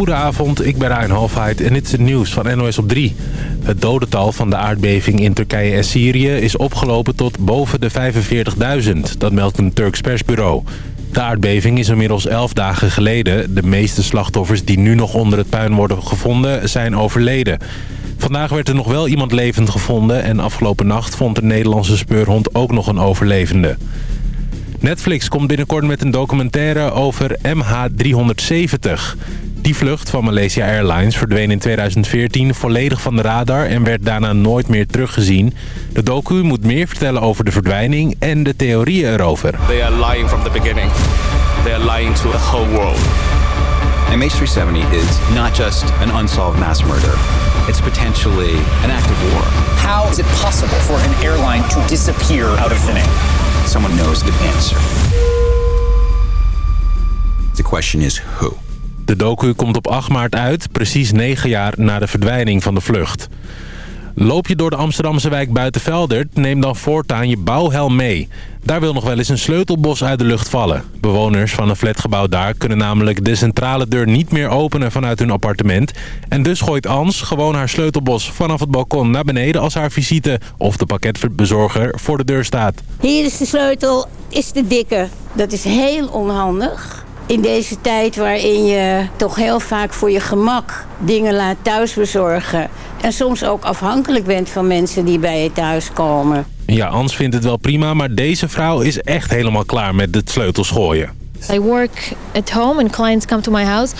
Goedenavond, ik ben Ryan Halfheid en dit is het nieuws van NOS op 3. Het dodental van de aardbeving in Turkije en Syrië is opgelopen tot boven de 45.000. Dat meldt een Turks persbureau. De aardbeving is inmiddels 11 dagen geleden. De meeste slachtoffers die nu nog onder het puin worden gevonden zijn overleden. Vandaag werd er nog wel iemand levend gevonden... en afgelopen nacht vond de Nederlandse speurhond ook nog een overlevende. Netflix komt binnenkort met een documentaire over MH370. Die vlucht van Malaysia Airlines verdween in 2014 volledig van de radar... en werd daarna nooit meer teruggezien. De docu moet meer vertellen over de verdwijning en de theorieën erover. They are lying from the beginning. They are lying to the whole world. MH370 is not just an unsolved mass murder. It's potentially an act of war. How is it possible for an airline to disappear out of thin air? Someone knows the answer. The question is who? De docu komt op 8 maart uit, precies 9 jaar na de verdwijning van de vlucht. Loop je door de Amsterdamse wijk Buitenveldert, neem dan voortaan je bouwhelm mee. Daar wil nog wel eens een sleutelbos uit de lucht vallen. Bewoners van een flatgebouw daar kunnen namelijk de centrale deur niet meer openen vanuit hun appartement. En dus gooit Ans gewoon haar sleutelbos vanaf het balkon naar beneden als haar visite of de pakketbezorger voor de deur staat. Hier is de sleutel, is de dikke. Dat is heel onhandig. In deze tijd waarin je toch heel vaak voor je gemak dingen laat thuisbezorgen. En soms ook afhankelijk bent van mensen die bij je thuis komen. Ja, Ans vindt het wel prima, maar deze vrouw is echt helemaal klaar met het sleutels gooien. I work at home and clients come to my house.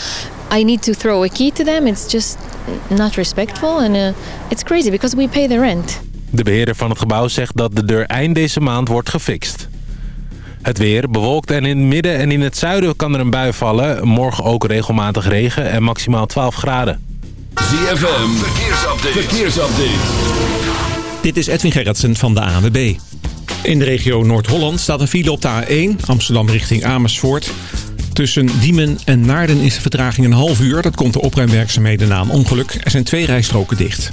I need to throw a key to them. It's just not respectful and uh, it's crazy because we pay the rent. De beheerder van het gebouw zegt dat de deur eind deze maand wordt gefixt. Het weer bewolkt en in het midden en in het zuiden kan er een bui vallen. Morgen ook regelmatig regen en maximaal 12 graden. ZFM, verkeersupdate. verkeersupdate. Dit is Edwin Gerritsen van de ANWB. In de regio Noord-Holland staat een file op de A1, Amsterdam richting Amersfoort. Tussen Diemen en Naarden is de vertraging een half uur. Dat komt de opruimwerkzaamheden na een ongeluk. Er zijn twee rijstroken dicht.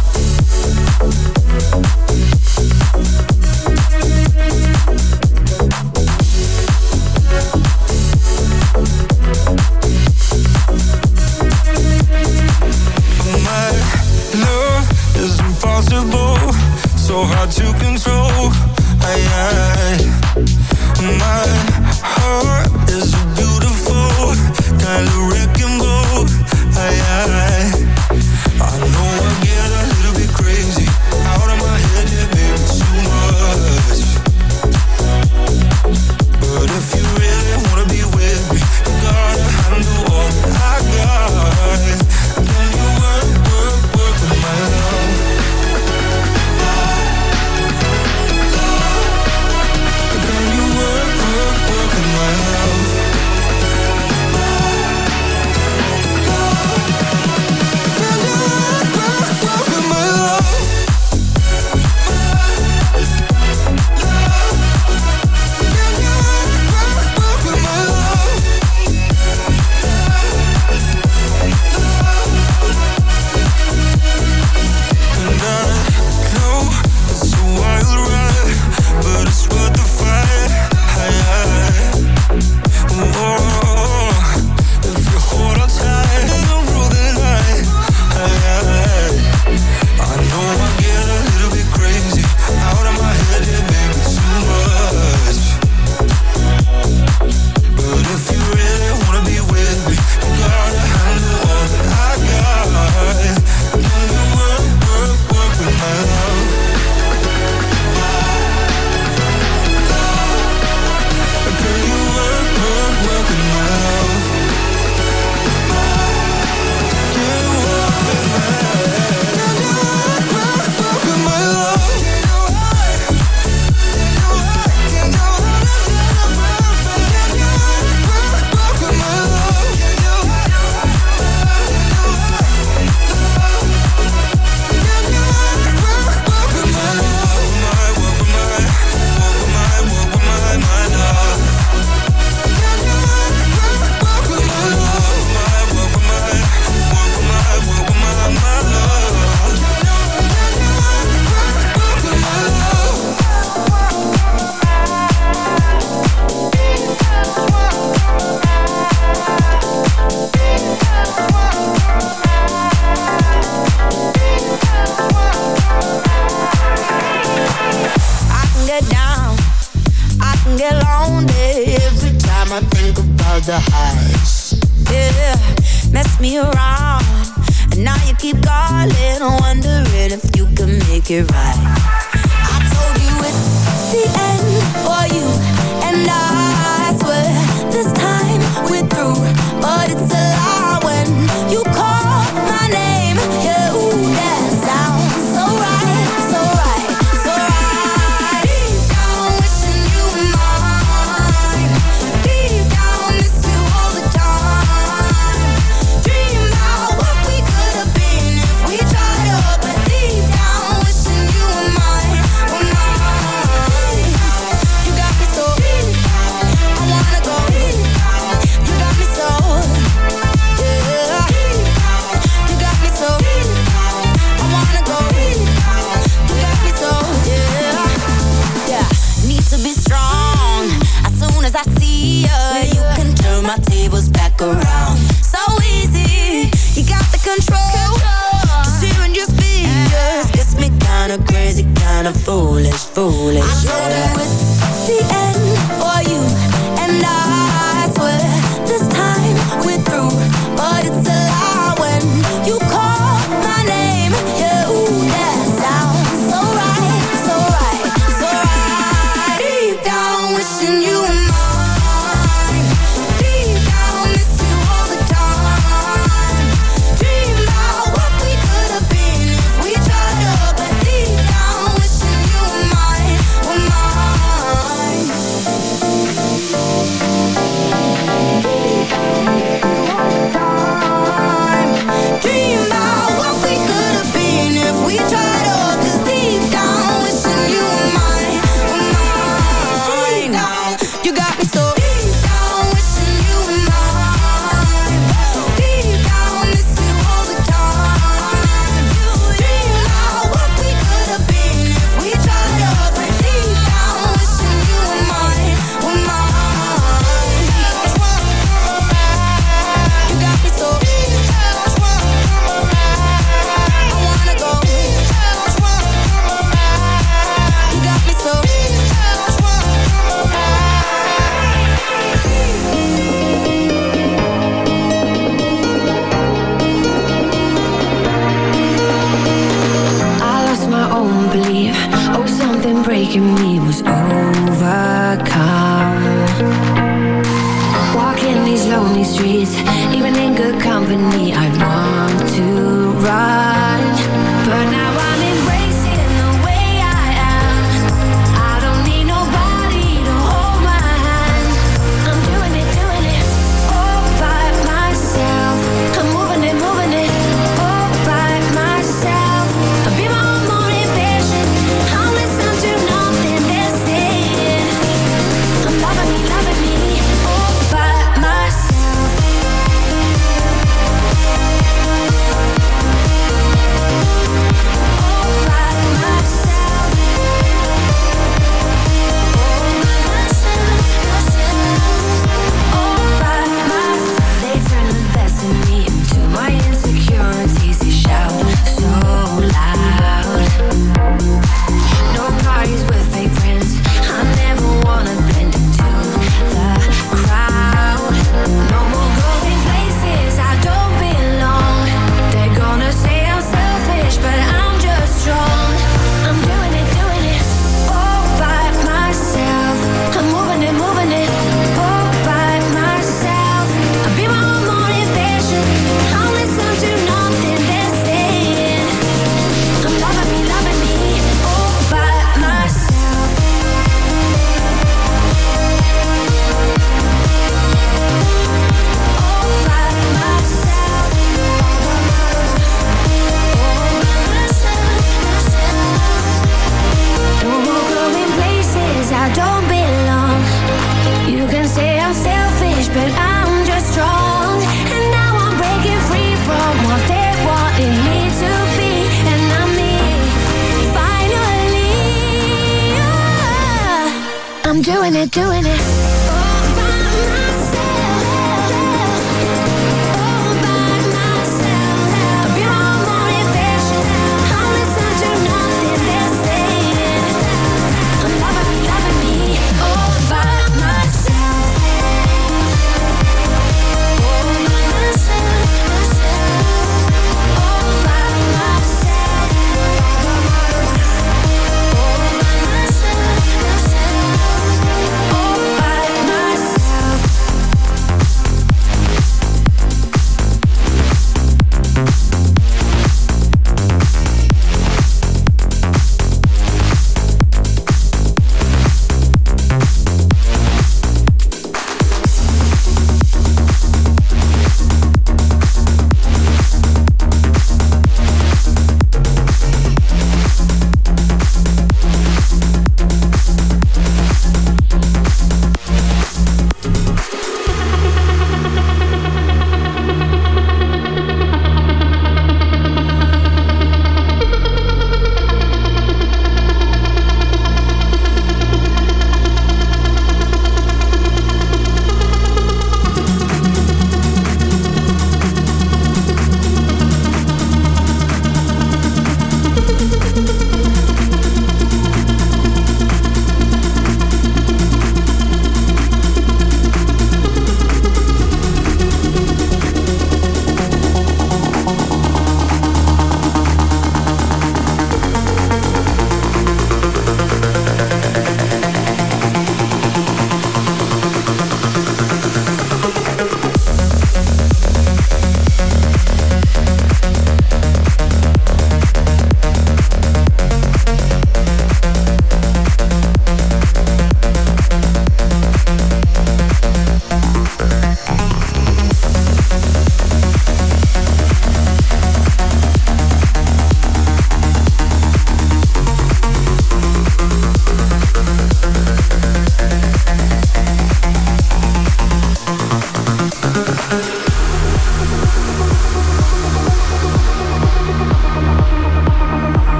Hard to control. I, I, my heart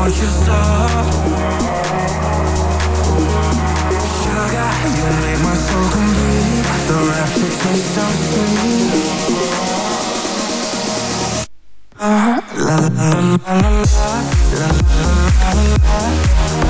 I you so Sugar, make my soul complete The rest is so sweet me la la la la la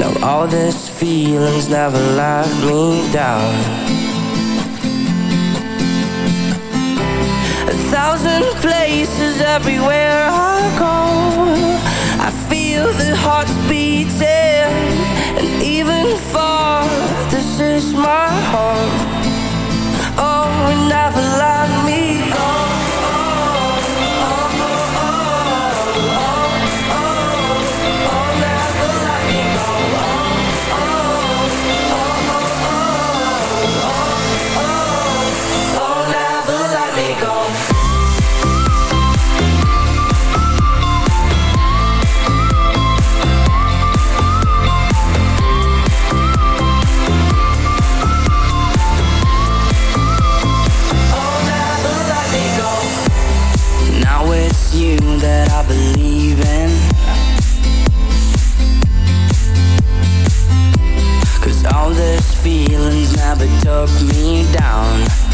Now all these feelings never let me down. A thousand places everywhere I go. I feel the hearts beating, and even far, this is my home. Oh, never let me go. took me down.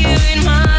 you in my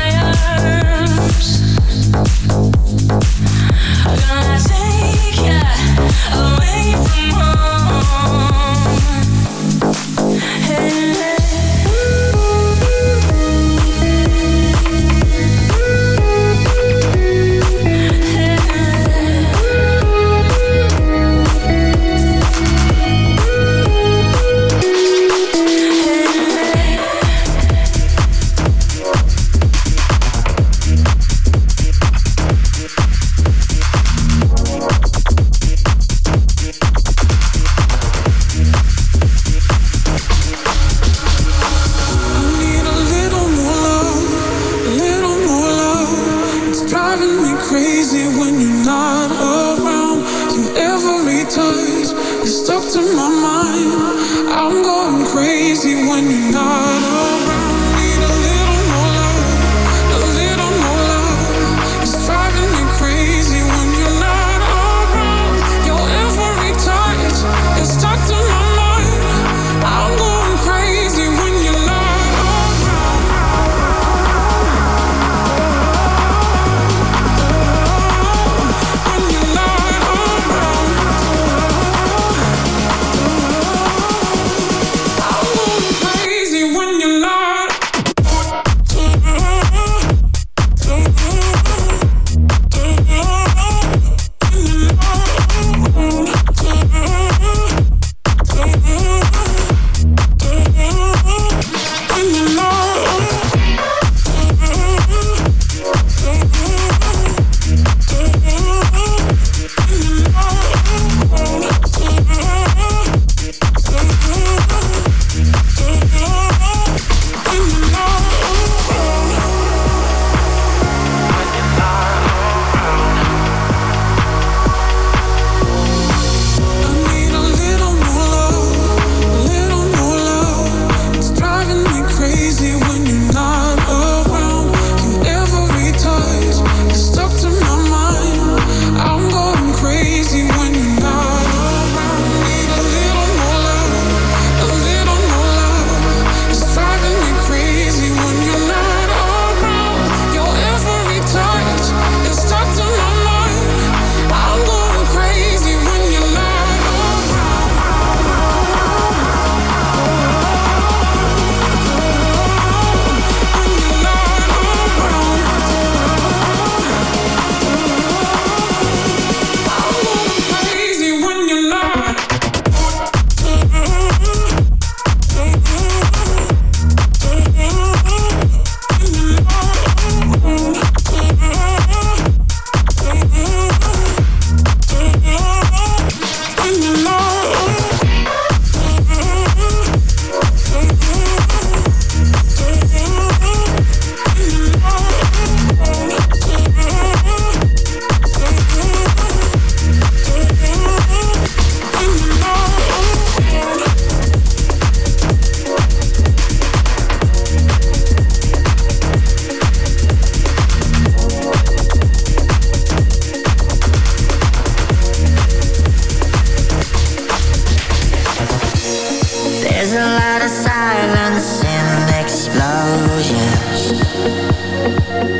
There's a lot of silence in explosions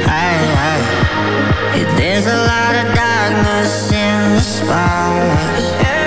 high, high. There's a lot of darkness in the spires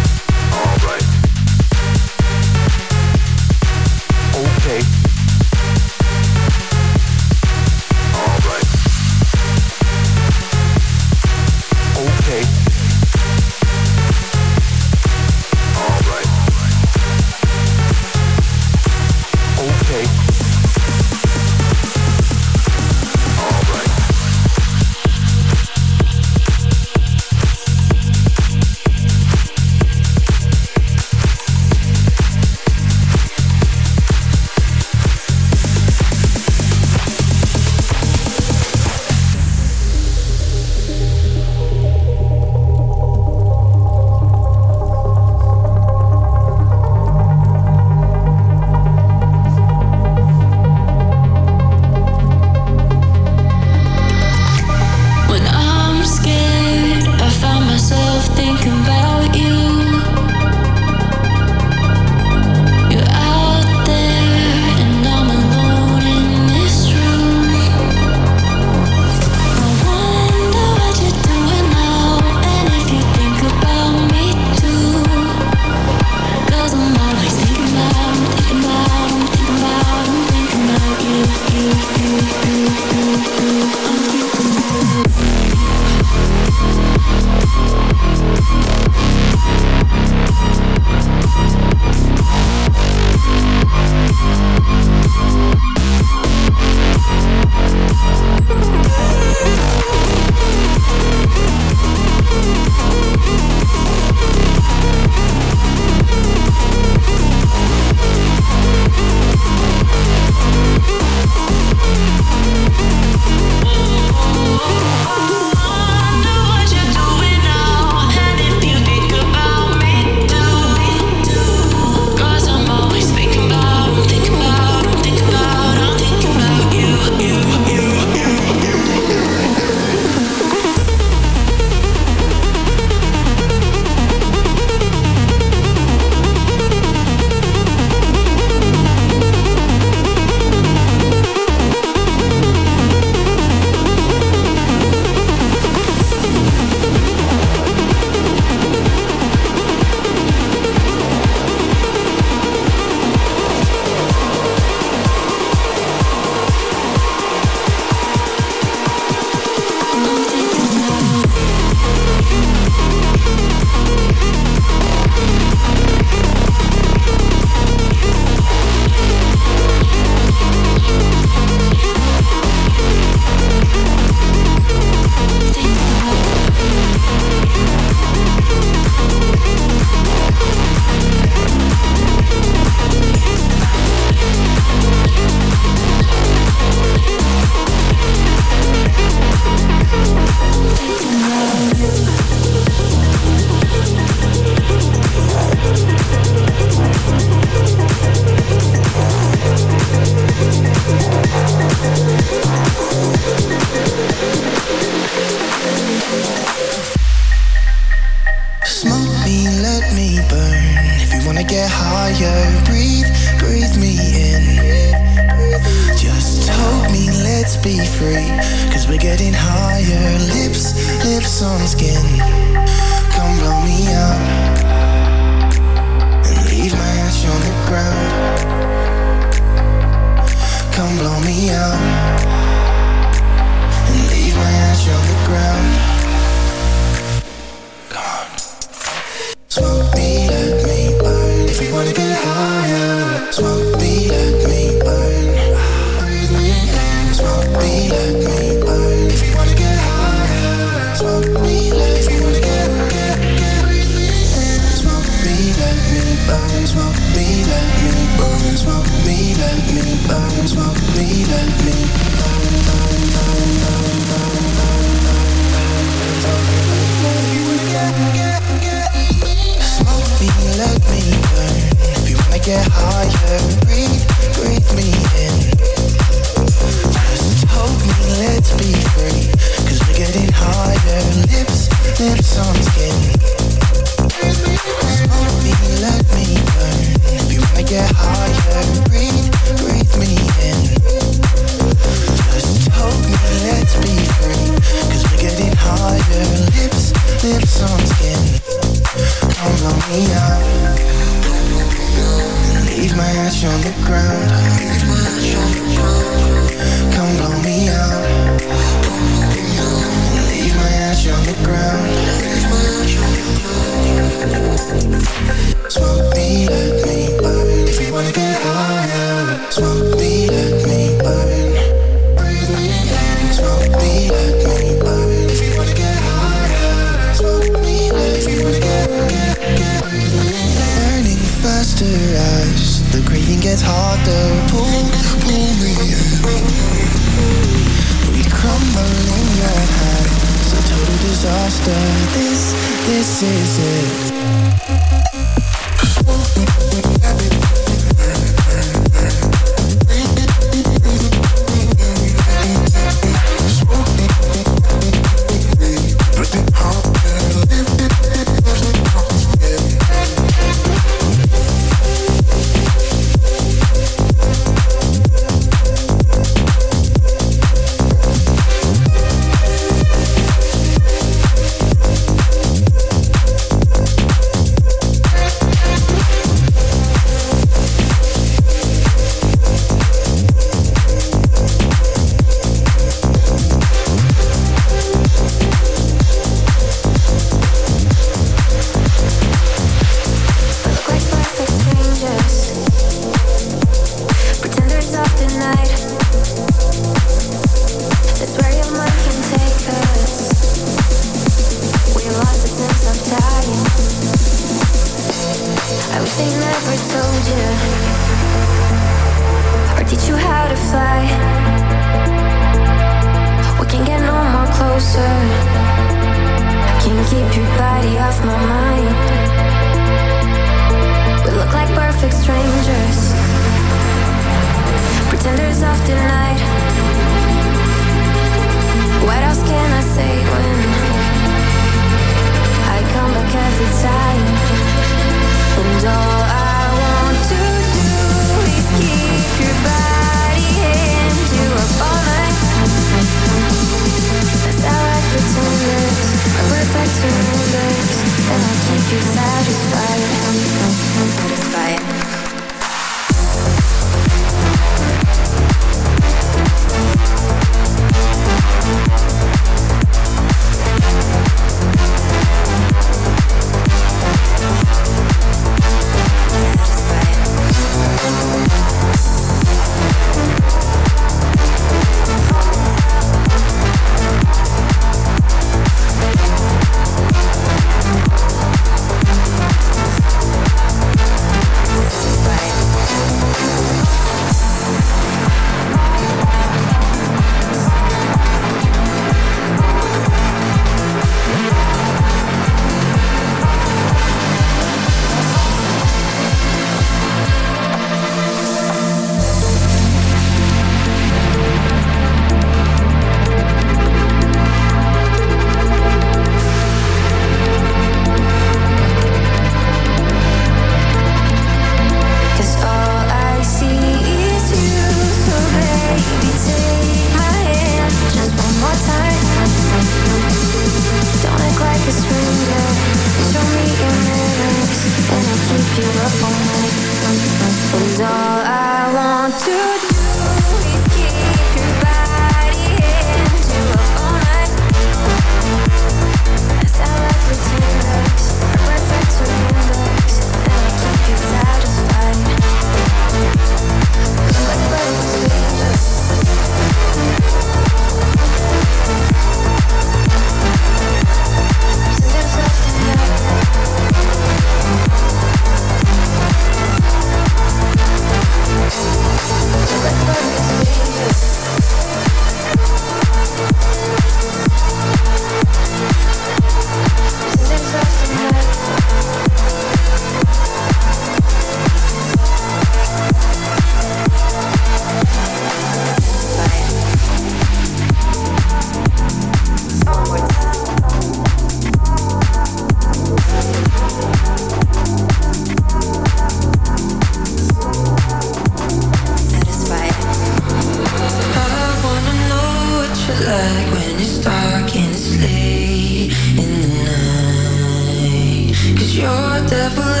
devil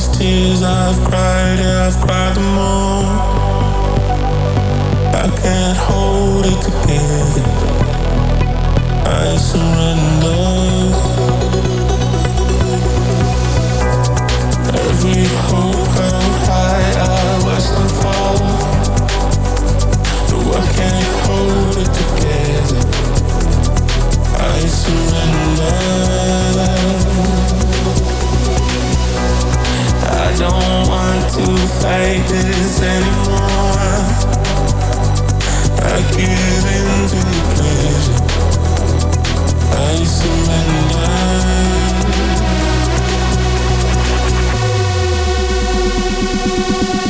these tears I've cried, yeah, I've cried them all. I can't hold it together. I surrender. Every hope, held high I watch them fall. No, I can't hold it together. I surrender don't want to fight this anymore. I give in to the pleasure. I surrender. Thank